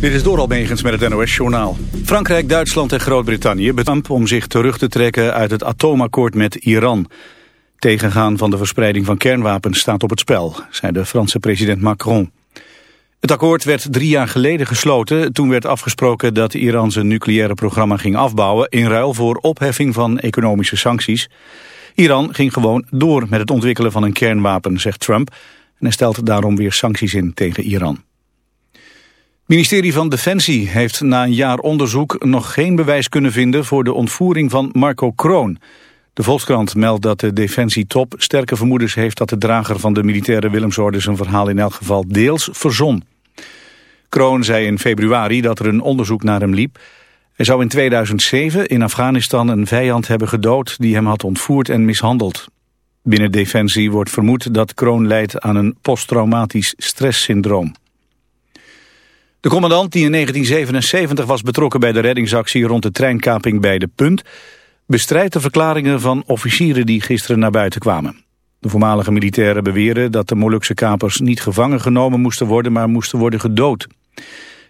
Dit is door Almegens met het NOS-journaal. Frankrijk, Duitsland en Groot-Brittannië bedankt om zich terug te trekken uit het atoomakkoord met Iran. Tegengaan van de verspreiding van kernwapens staat op het spel, zei de Franse president Macron. Het akkoord werd drie jaar geleden gesloten. Toen werd afgesproken dat Iran zijn nucleaire programma ging afbouwen... in ruil voor opheffing van economische sancties. Iran ging gewoon door met het ontwikkelen van een kernwapen, zegt Trump... en hij stelt daarom weer sancties in tegen Iran. Het ministerie van Defensie heeft na een jaar onderzoek nog geen bewijs kunnen vinden voor de ontvoering van Marco Kroon. De Volkskrant meldt dat de defensietop sterke vermoedens heeft dat de drager van de militaire Willemsorde zijn verhaal in elk geval deels verzon. Kroon zei in februari dat er een onderzoek naar hem liep. Hij zou in 2007 in Afghanistan een vijand hebben gedood die hem had ontvoerd en mishandeld. Binnen Defensie wordt vermoed dat Kroon leidt aan een posttraumatisch stresssyndroom. De commandant die in 1977 was betrokken bij de reddingsactie rond de treinkaping bij De Punt... bestrijdt de verklaringen van officieren die gisteren naar buiten kwamen. De voormalige militairen beweren dat de Molukse kapers niet gevangen genomen moesten worden, maar moesten worden gedood.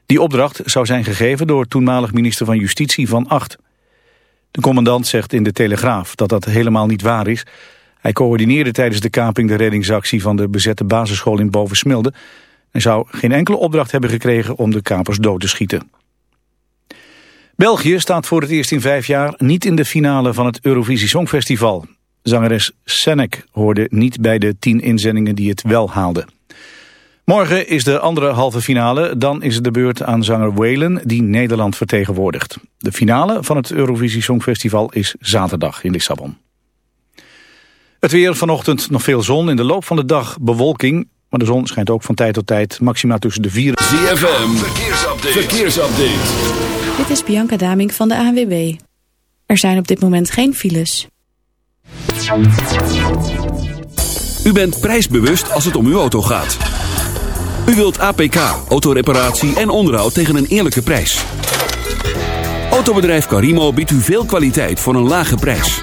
Die opdracht zou zijn gegeven door toenmalig minister van Justitie Van Acht. De commandant zegt in de Telegraaf dat dat helemaal niet waar is. Hij coördineerde tijdens de kaping de reddingsactie van de bezette basisschool in Bovensmilde en zou geen enkele opdracht hebben gekregen om de kapers dood te schieten. België staat voor het eerst in vijf jaar niet in de finale van het Eurovisie Songfestival. Zangeres Senek hoorde niet bij de tien inzendingen die het wel haalden. Morgen is de andere halve finale, dan is het de beurt aan zanger Whalen die Nederland vertegenwoordigt. De finale van het Eurovisie Songfestival is zaterdag in Lissabon. Het weer vanochtend nog veel zon, in de loop van de dag bewolking. Maar de zon schijnt ook van tijd tot tijd maxima tussen de 4... ZFM, verkeersupdate. verkeersupdate. Dit is Bianca Daming van de ANWB. Er zijn op dit moment geen files. U bent prijsbewust als het om uw auto gaat. U wilt APK, autoreparatie en onderhoud tegen een eerlijke prijs. Autobedrijf Carimo biedt u veel kwaliteit voor een lage prijs.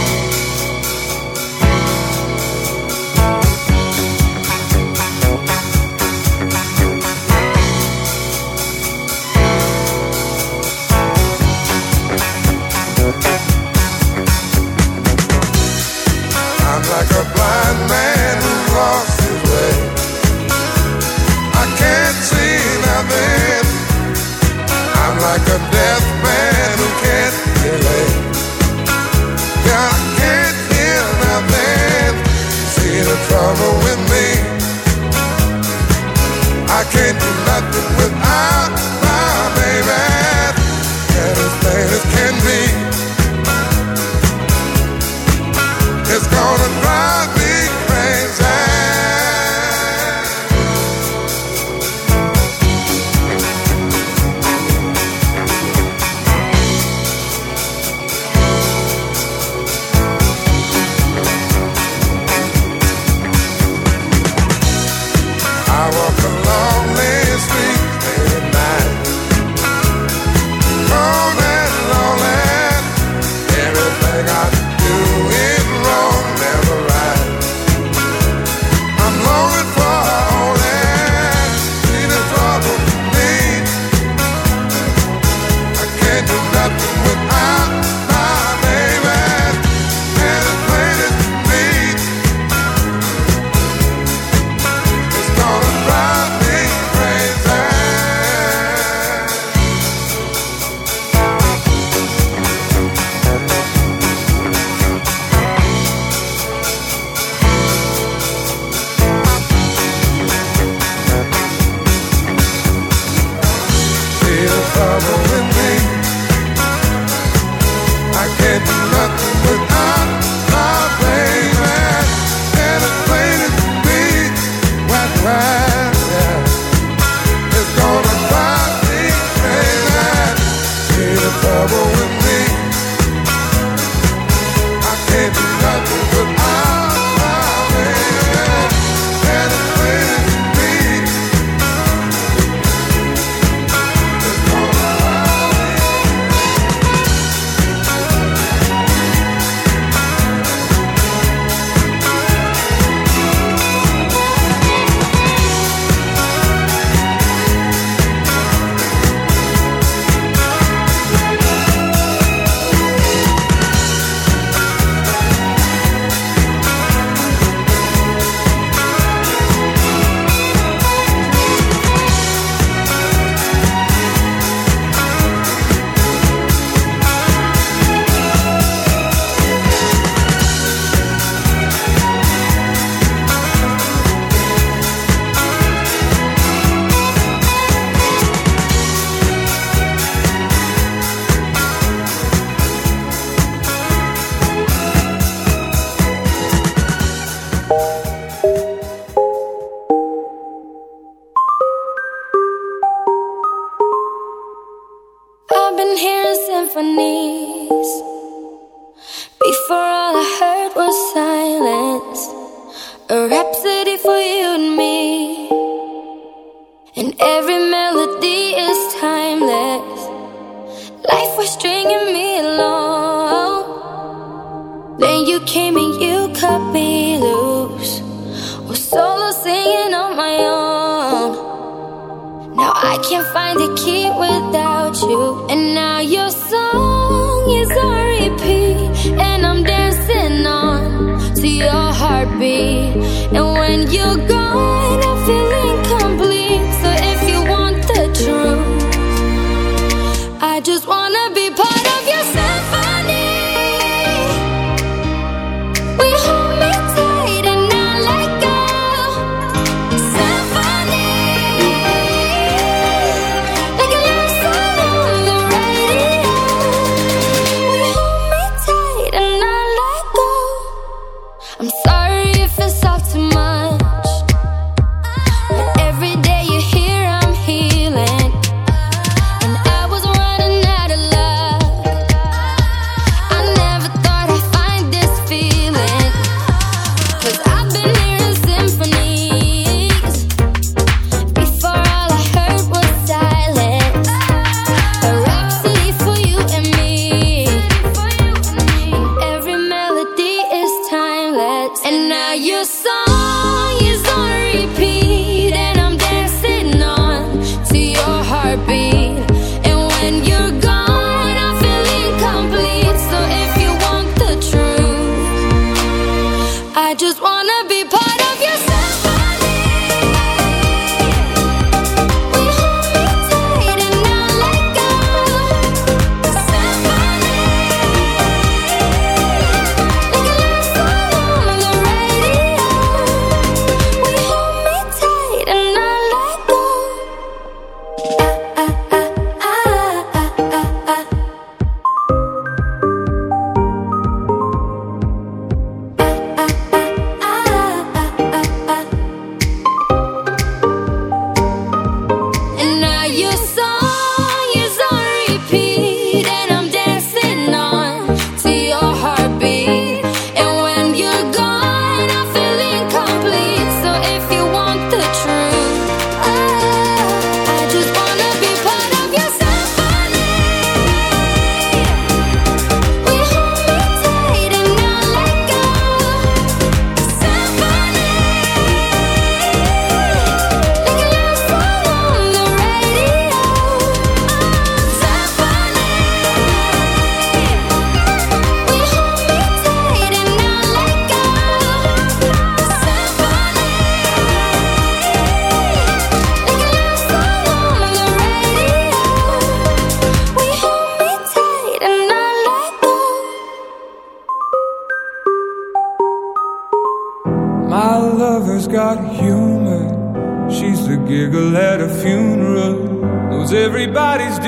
Be part of your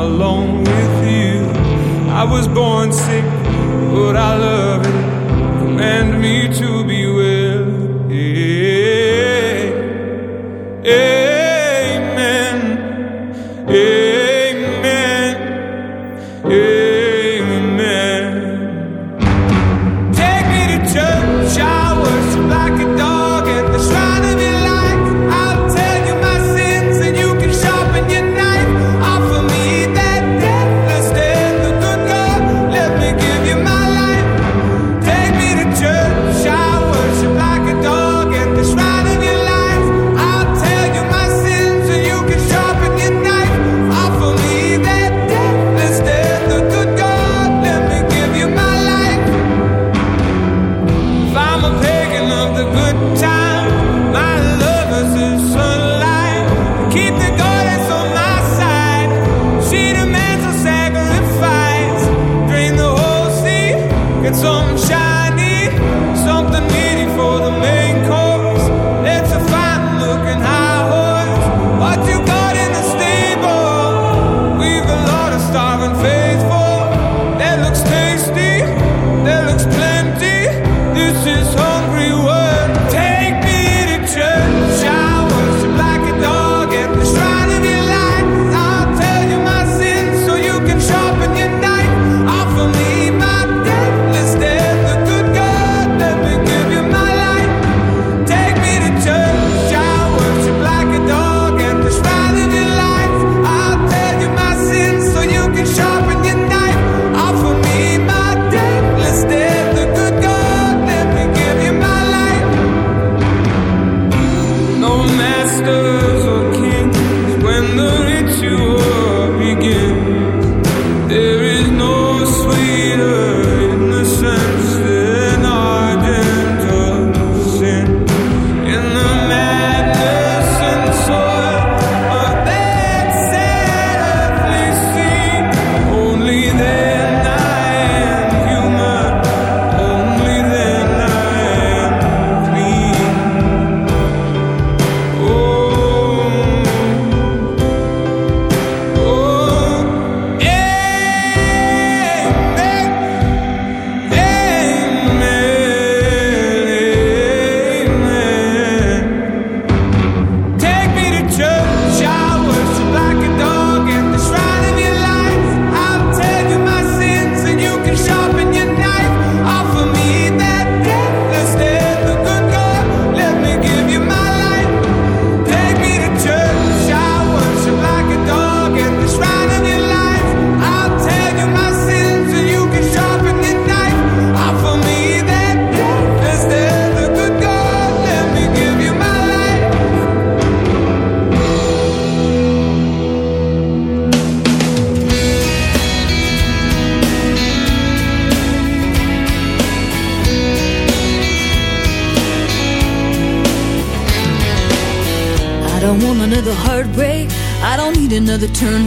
alone with you. I was born sick, but I love it. Command me to The turn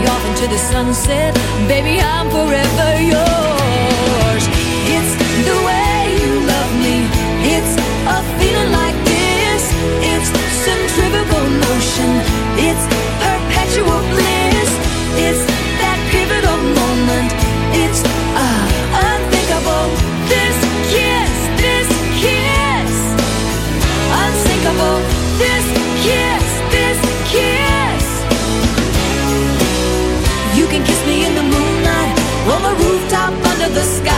me off into the sunset. Baby, I'm forever yours. It's the way you love me. It's a feeling like this. It's centrifugal motion. It's perpetual bliss. It's the sky.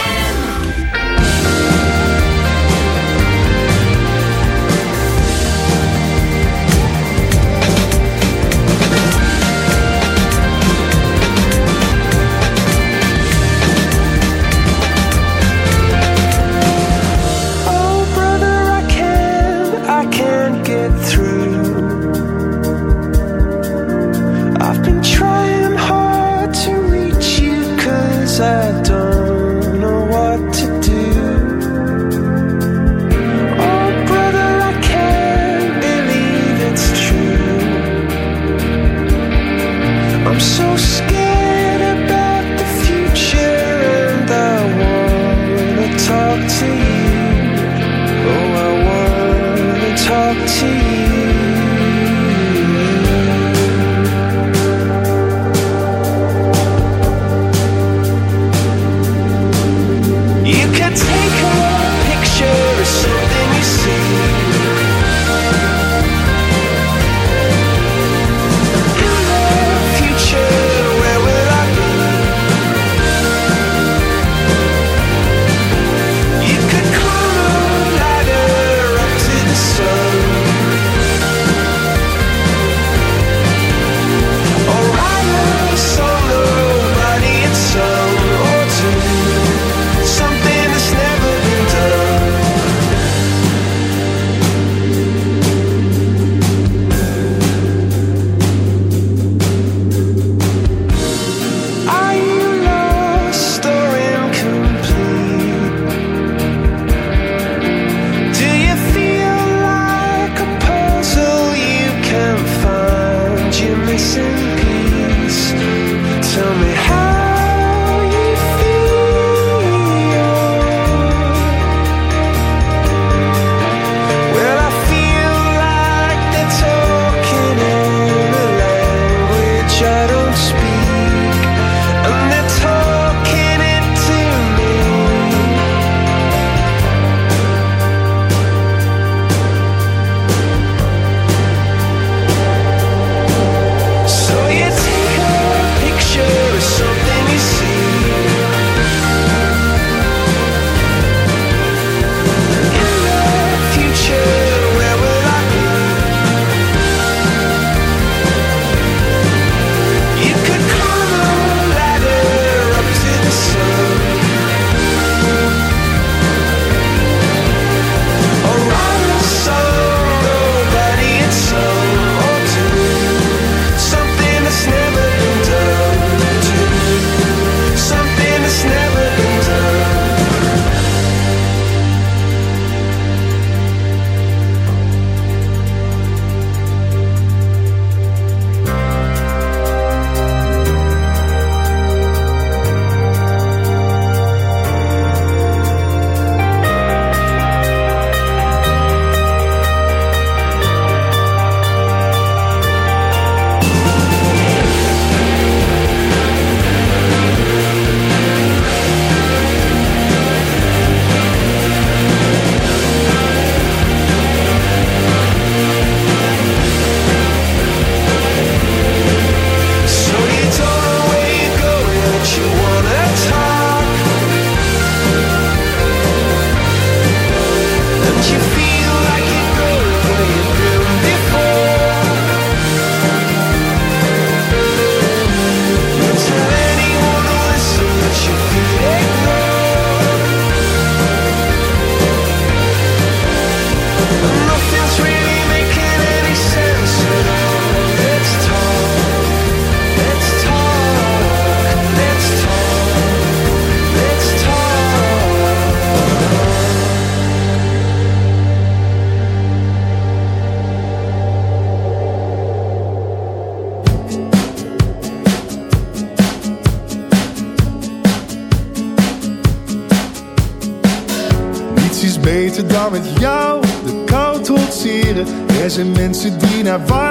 Zijn mensen die naar warme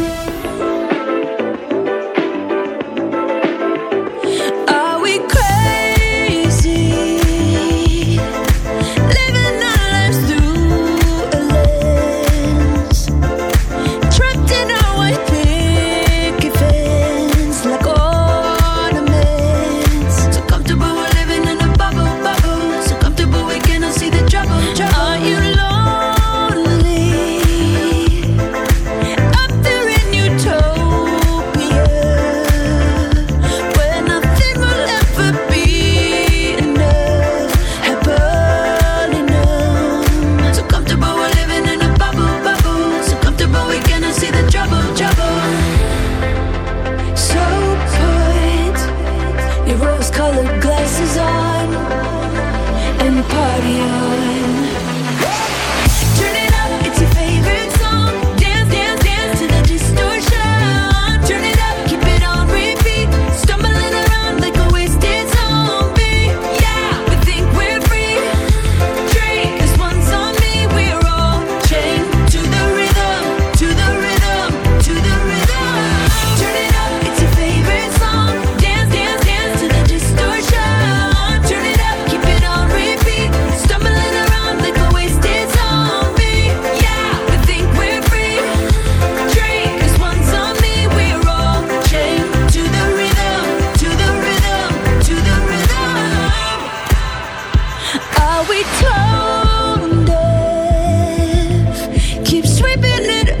minute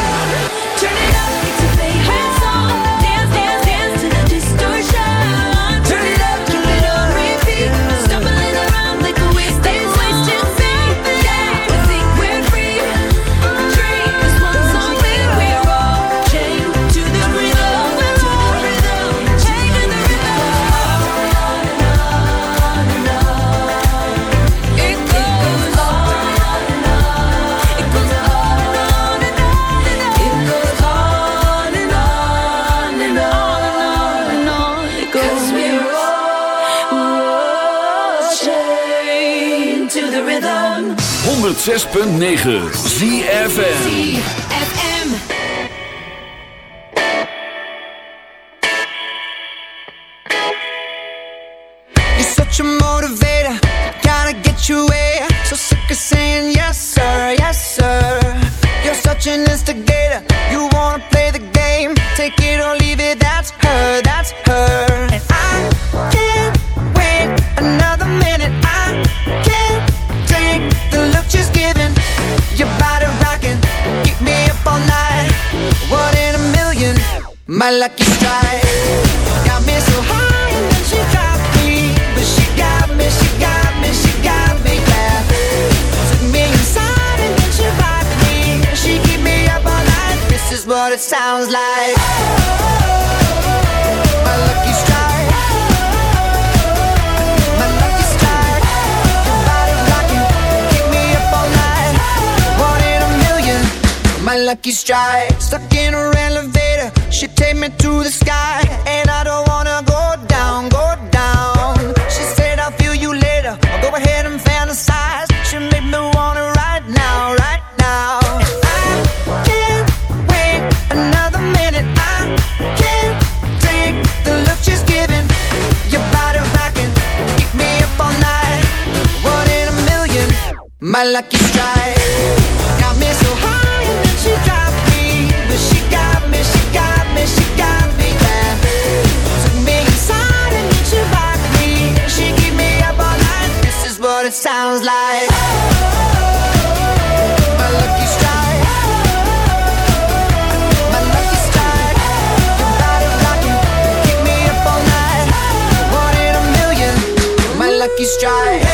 106.9 ZFN stride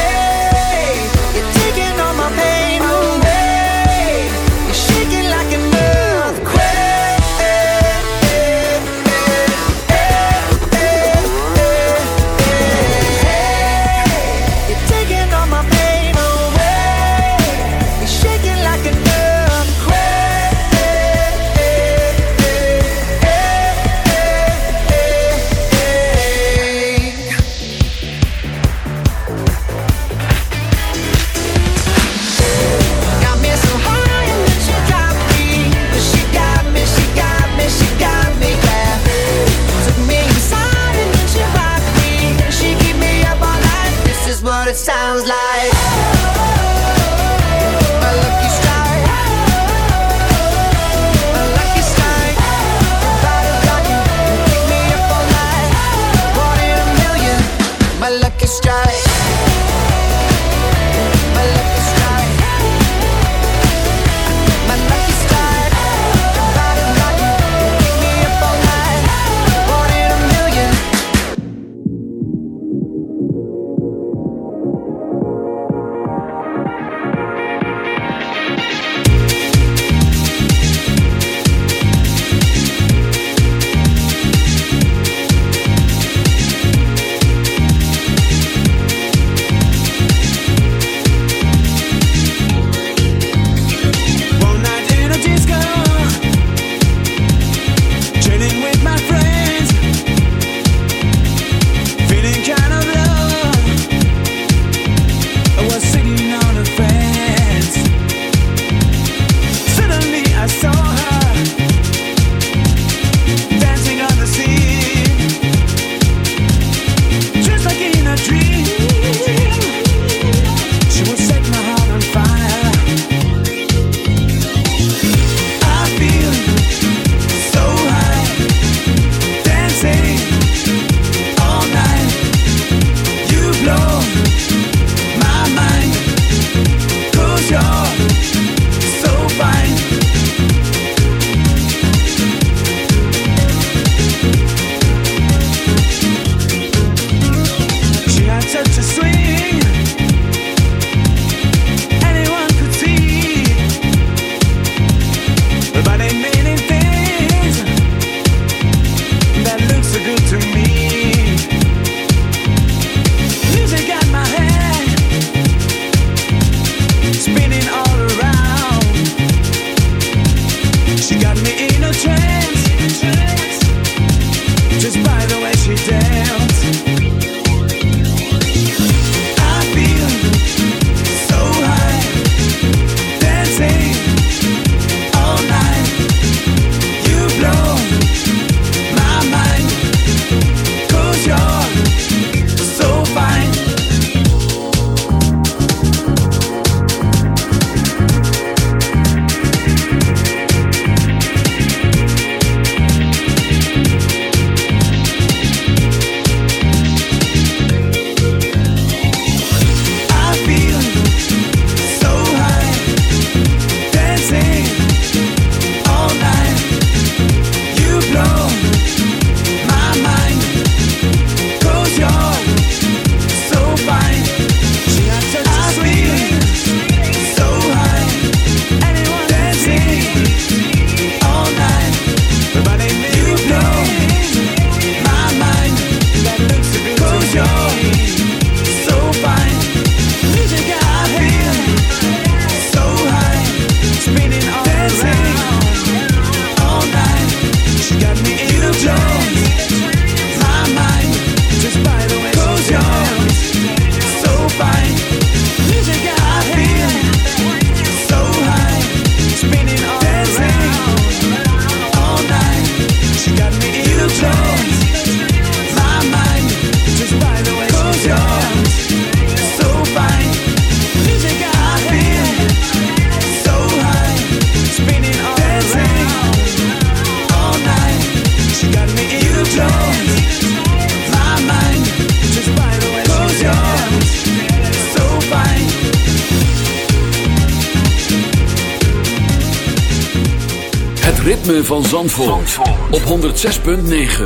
Zandvoort, op 106.9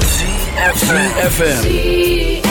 CFFM